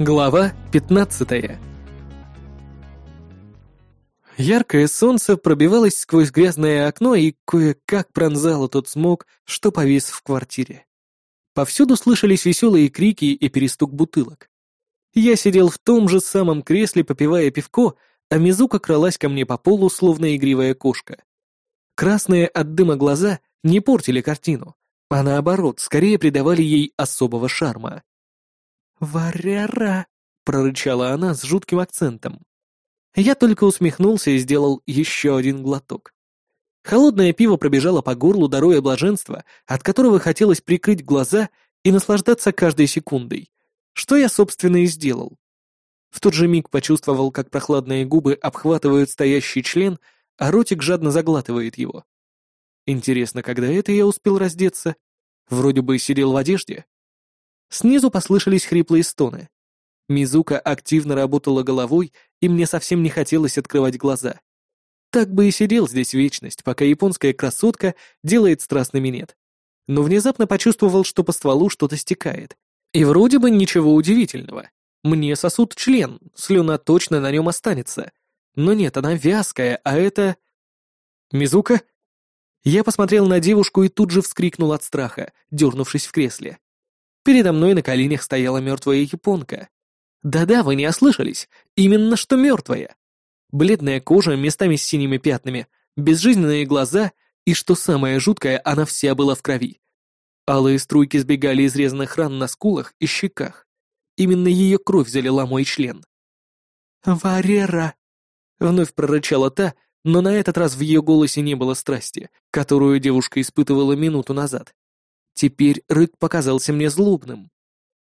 Глава 15 Яркое солнце пробивалось сквозь грязное окно и кое-как пронзало тот смог, что повис в квартире. Повсюду слышались веселые крики и перестук бутылок. Я сидел в том же самом кресле, попивая пивко, а Мизука кралась ко мне по полу, словно игривая кошка. Красные от дыма глаза не портили картину, а наоборот, скорее придавали ей особого шарма. «Варяра!» — прорычала она с жутким акцентом. Я только усмехнулся и сделал еще один глоток. Холодное пиво пробежало по горлу, даруя блаженство, от которого хотелось прикрыть глаза и наслаждаться каждой секундой, что я, собственно, и сделал. В тот же миг почувствовал, как прохладные губы обхватывают стоящий член, а ротик жадно заглатывает его. Интересно, когда это я успел раздеться? Вроде бы сидел в одежде. Снизу послышались хриплые стоны. Мизука активно работала головой, и мне совсем не хотелось открывать глаза. Так бы и сидел здесь вечность, пока японская красотка делает страстный минет. Но внезапно почувствовал, что по стволу что-то стекает. И вроде бы ничего удивительного. Мне сосуд член, слюна точно на нем останется. Но нет, она вязкая, а это... «Мизука?» Я посмотрел на девушку и тут же вскрикнул от страха, дернувшись в кресле. Передо мной на коленях стояла мертвая японка. Да-да, вы не ослышались, именно что мертвая. Бледная кожа местами с синими пятнами, безжизненные глаза и, что самое жуткое, она вся была в крови. Алые струйки сбегали из резаных ран на скулах и щеках. Именно ее кровь залила мой член. «Варера!» — вновь прорычала та, но на этот раз в ее голосе не было страсти, которую девушка испытывала минуту назад. Теперь рык показался мне злобным.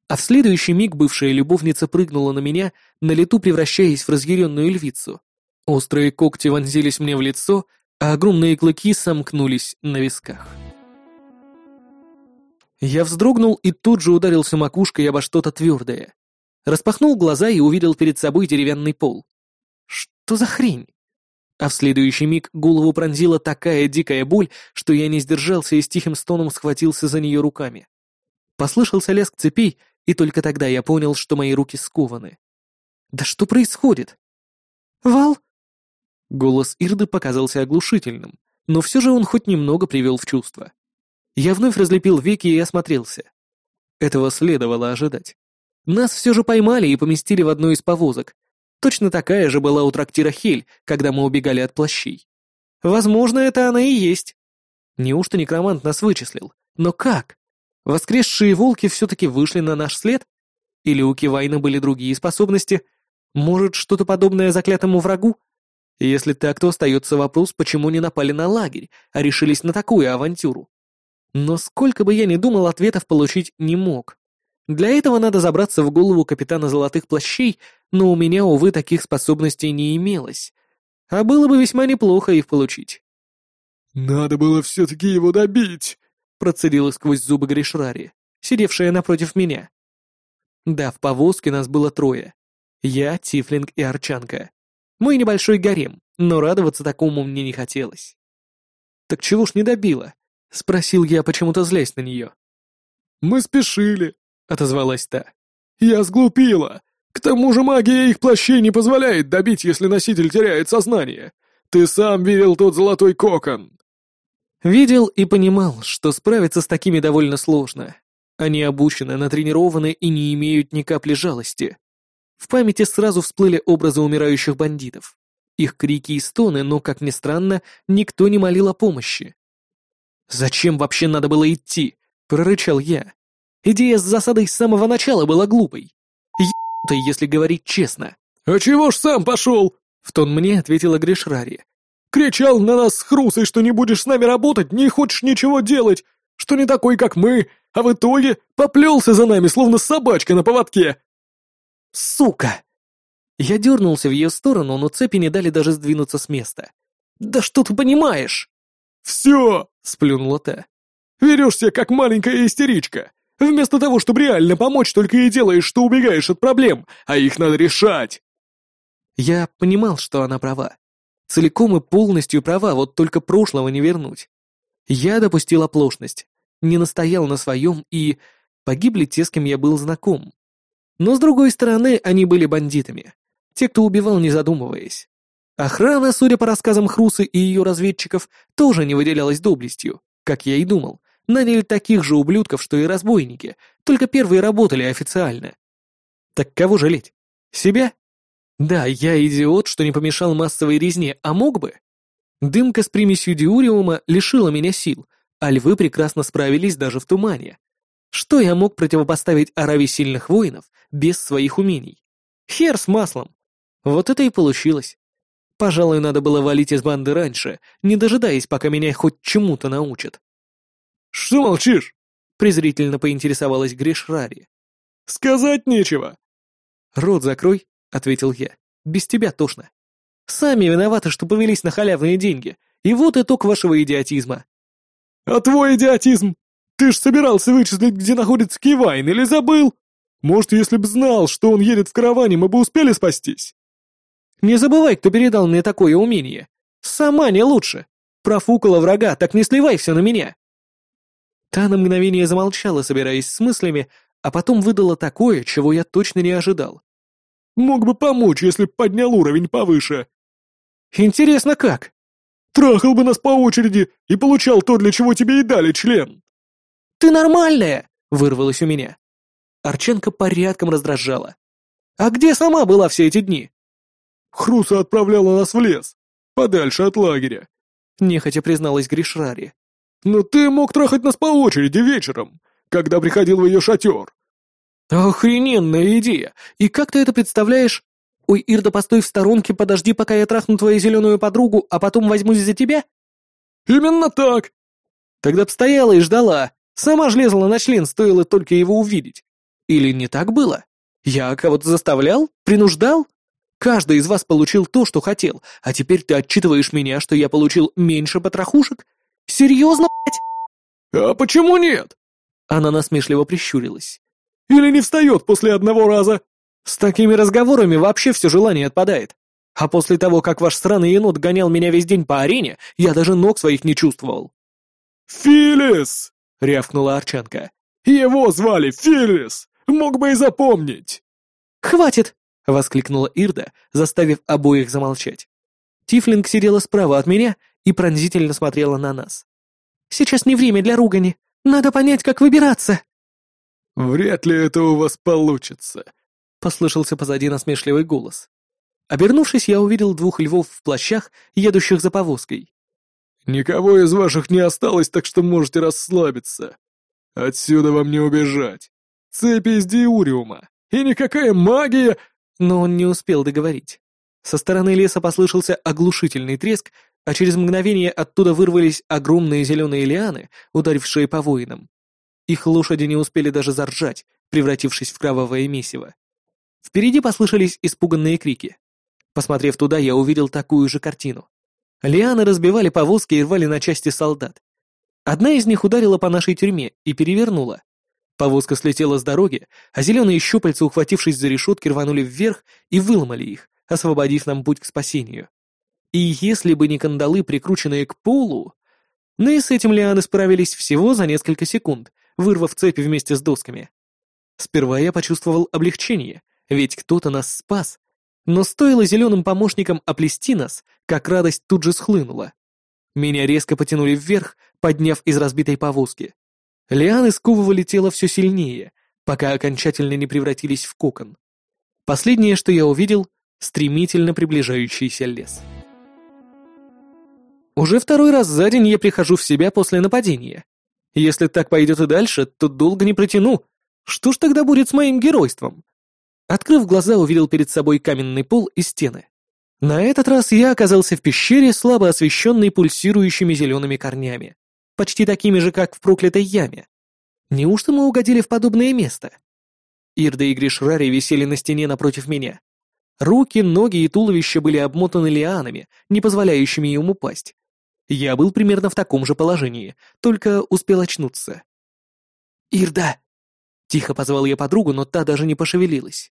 А в следующий миг бывшая любовница прыгнула на меня, на лету превращаясь в разъяренную львицу. Острые когти вонзились мне в лицо, а огромные клыки сомкнулись на висках. Я вздрогнул и тут же ударился макушкой обо что-то твердое. Распахнул глаза и увидел перед собой деревянный пол. Что за хрень? А в следующий миг голову пронзила такая дикая боль, что я не сдержался и с тихим стоном схватился за нее руками. Послышался лязг цепей, и только тогда я понял, что мои руки скованы. Да что происходит? Вал? Голос Ирды показался оглушительным, но все же он хоть немного привел в чувство. Я вновь разлепил веки и осмотрелся. Этого следовало ожидать. Нас все же поймали и поместили в одну из повозок, Точно такая же была у трактира Хель, когда мы убегали от плащей. Возможно, это она и есть. Неужто некромант нас вычислил? Но как? Воскресшие волки все-таки вышли на наш след? Или у Кивайна были другие способности? Может, что-то подобное заклятому врагу? Если так, то остается вопрос, почему не напали на лагерь, а решились на такую авантюру. Но сколько бы я ни думал, ответов получить не мог. Для этого надо забраться в голову капитана Золотых Плащей, но у меня, увы, таких способностей не имелось. А было бы весьма неплохо их получить. «Надо было все-таки его добить!» — процедила сквозь зубы Гришрари, сидевшая напротив меня. Да, в повозке нас было трое. Я, Тифлинг и Арчанка. Мой небольшой гарем, но радоваться такому мне не хотелось. «Так чего ж не добила?» — спросил я, почему-то злясь на нее. «Мы спешили», — отозвалась та. «Я сглупила! К тому же магия их плащей не позволяет добить, если носитель теряет сознание. Ты сам видел тот золотой кокон!» Видел и понимал, что справиться с такими довольно сложно. Они обучены, натренированы и не имеют ни капли жалости. В памяти сразу всплыли образы умирающих бандитов. Их крики и стоны, но, как ни странно, никто не молил о помощи. «Зачем вообще надо было идти?» — прорычал я. Идея с засадой с самого начала была глупой. Ебанутой, если говорить честно. «А чего ж сам пошел?» — в тон мне ответила Гришрари. «Кричал на нас с Хрусой, что не будешь с нами работать, не хочешь ничего делать, что не такой, как мы, а в итоге поплелся за нами, словно собачка на поводке». «Сука!» Я дернулся в ее сторону, но цепи не дали даже сдвинуться с места. «Да что ты понимаешь?» «Все!» — сплюнула та. «Верешься, как маленькая истеричка. Вместо того, чтобы реально помочь, только и делаешь, что убегаешь от проблем, а их надо решать. Я понимал, что она права. Целиком и полностью права, вот только прошлого не вернуть. Я допустил оплошность, не настоял на своем и... Погибли те, с кем я был знаком. Но с другой стороны, они были бандитами. Те, кто убивал, не задумываясь. Охрана, судя по рассказам Хрусы и ее разведчиков, тоже не выделялась доблестью, как я и думал. Наняли таких же ублюдков, что и разбойники, только первые работали официально. Так кого жалеть? Себя? Да, я идиот, что не помешал массовой резне, а мог бы? Дымка с примесью диуриума лишила меня сил, а львы прекрасно справились даже в тумане. Что я мог противопоставить ораве сильных воинов без своих умений? Хер с маслом. Вот это и получилось. Пожалуй, надо было валить из банды раньше, не дожидаясь, пока меня хоть чему-то научат. «Что молчишь?» — презрительно поинтересовалась Гришрари. «Сказать нечего». «Рот закрой», — ответил я. «Без тебя тошно. Сами виноваты, что повелись на халявные деньги. И вот итог вашего идиотизма». «А твой идиотизм? Ты ж собирался вычислить, где находится Кивайн, или забыл? Может, если б знал, что он едет в караване, мы бы успели спастись?» «Не забывай, кто передал мне такое умение. Сама не лучше. Профукала врага, так не сливай все на меня». Та на мгновение замолчала, собираясь с мыслями, а потом выдала такое, чего я точно не ожидал. «Мог бы помочь, если б поднял уровень повыше». «Интересно, как?» «Трахал бы нас по очереди и получал то, для чего тебе и дали член». «Ты нормальная!» — вырвалось у меня. Арченко порядком раздражала. «А где сама была все эти дни?» «Хруса отправляла нас в лес, подальше от лагеря», — нехотя призналась Гришрари. «Но ты мог трахать нас по очереди вечером, когда приходил в ее шатер». «Охрененная идея! И как ты это представляешь? Ой, Ирда, постой в сторонке, подожди, пока я трахну твою зеленую подругу, а потом возьмусь за тебя?» «Именно так!» «Тогда б стояла и ждала. Сама ж лезла на член, стоило только его увидеть. Или не так было? Я кого-то заставлял? Принуждал? Каждый из вас получил то, что хотел, а теперь ты отчитываешь меня, что я получил меньше потрохушек? Серьезно, блядь? А почему нет? Она насмешливо прищурилась. Или не встает после одного раза? С такими разговорами вообще все желание отпадает. А после того, как ваш сраный енот гонял меня весь день по арене, я даже ног своих не чувствовал. «Филис!» — рявкнула Арчанка. «Его звали Филис! Мог бы и запомнить!» «Хватит!» — воскликнула Ирда, заставив обоих замолчать. Тифлинг сидела справа от меня и пронзительно смотрела на нас. «Сейчас не время для ругани. Надо понять, как выбираться!» «Вряд ли это у вас получится», — послышался позади насмешливый голос. Обернувшись, я увидел двух львов в плащах, едущих за повозкой. «Никого из ваших не осталось, так что можете расслабиться. Отсюда вам не убежать. Цепи из диуриума. И никакая магия...» Но он не успел договорить. Со стороны леса послышался оглушительный треск, а через мгновение оттуда вырвались огромные зеленые лианы, ударившие по воинам. Их лошади не успели даже заржать, превратившись в кровавое месиво. Впереди послышались испуганные крики. Посмотрев туда, я увидел такую же картину. Лианы разбивали повозки и рвали на части солдат. Одна из них ударила по нашей тюрьме и перевернула. Повозка слетела с дороги, а зеленые щупальца, ухватившись за решетки, рванули вверх и выломали их, освободив нам путь к спасению. И если бы не кандалы, прикрученные к полу... Ну и с этим лианы справились всего за несколько секунд, вырвав цепи вместе с досками. Сперва я почувствовал облегчение, ведь кто-то нас спас. Но стоило зеленым помощникам оплести нас, как радость тут же схлынула. Меня резко потянули вверх, подняв из разбитой повозки. Лианы сковывали тело все сильнее, пока окончательно не превратились в кокон. Последнее, что я увидел — стремительно приближающийся лес. Уже второй раз за день я прихожу в себя после нападения. Если так пойдет и дальше, то долго не протяну. Что ж тогда будет с моим геройством? Открыв глаза, увидел перед собой каменный пол и стены. На этот раз я оказался в пещере, слабо освещенной пульсирующими зелеными корнями почти такими же, как в проклятой яме. Неужто мы угодили в подобное место? Ирда и Гришрари висели на стене напротив меня. Руки, ноги и туловище были обмотаны лианами, не позволяющими им упасть. Я был примерно в таком же положении, только успел очнуться. «Ирда!» — тихо позвал я подругу, но та даже не пошевелилась.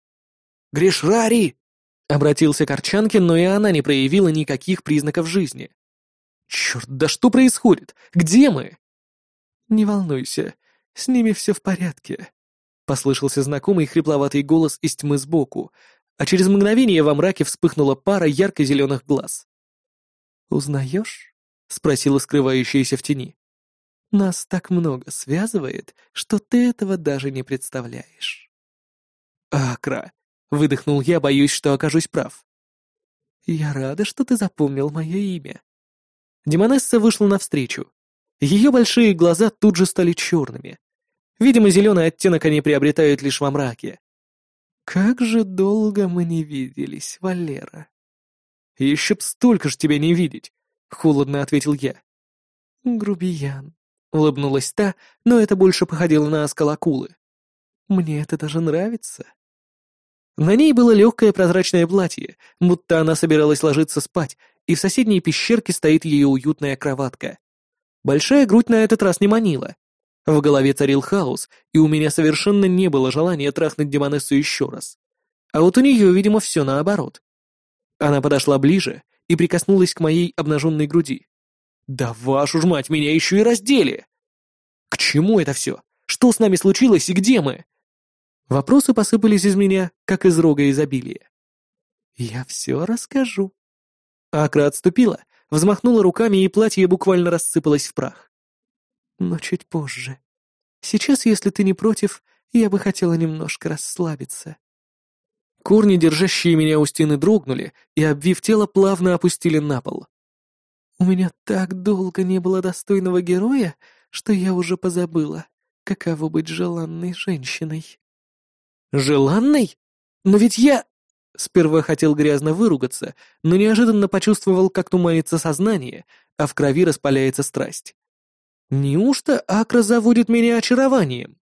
«Гришрари!» — обратился к Арчанке, но и она не проявила никаких признаков жизни. Черт, да что происходит? Где мы? Не волнуйся, с ними все в порядке. Послышался знакомый хрипловатый голос из тьмы сбоку, а через мгновение во мраке вспыхнула пара ярко-зеленых глаз. «Узнаешь?» — спросила скрывающаяся в тени. «Нас так много связывает, что ты этого даже не представляешь». «Акра!» — выдохнул я, боюсь, что окажусь прав. «Я рада, что ты запомнил мое имя». Демонесса вышла навстречу. Ее большие глаза тут же стали черными. Видимо, зеленый оттенок они приобретают лишь во мраке. «Как же долго мы не виделись, Валера!» «Еще б столько ж тебя не видеть!» — холодно ответил я. «Грубиян», — улыбнулась та, но это больше походило на осколокулы. «Мне это даже нравится». На ней было легкое прозрачное платье, будто она собиралась ложиться спать, и в соседней пещерке стоит ее уютная кроватка. Большая грудь на этот раз не манила. В голове царил хаос, и у меня совершенно не было желания трахнуть Демонессу еще раз. А вот у нее, видимо, все наоборот. Она подошла ближе и прикоснулась к моей обнаженной груди. «Да вашу ж мать, меня еще и раздели!» «К чему это все? Что с нами случилось и где мы?» Вопросы посыпались из меня, как из рога изобилия. «Я все расскажу». Акра отступила, взмахнула руками, и платье буквально рассыпалось в прах. «Но чуть позже. Сейчас, если ты не против, я бы хотела немножко расслабиться». Корни, держащие меня у стены, дрогнули и, обвив тело, плавно опустили на пол. «У меня так долго не было достойного героя, что я уже позабыла, каково быть желанной женщиной». «Желанной? Но ведь я...» Сперва хотел грязно выругаться, но неожиданно почувствовал, как туманится сознание, а в крови распаляется страсть. «Неужто Акра заводит меня очарованием?»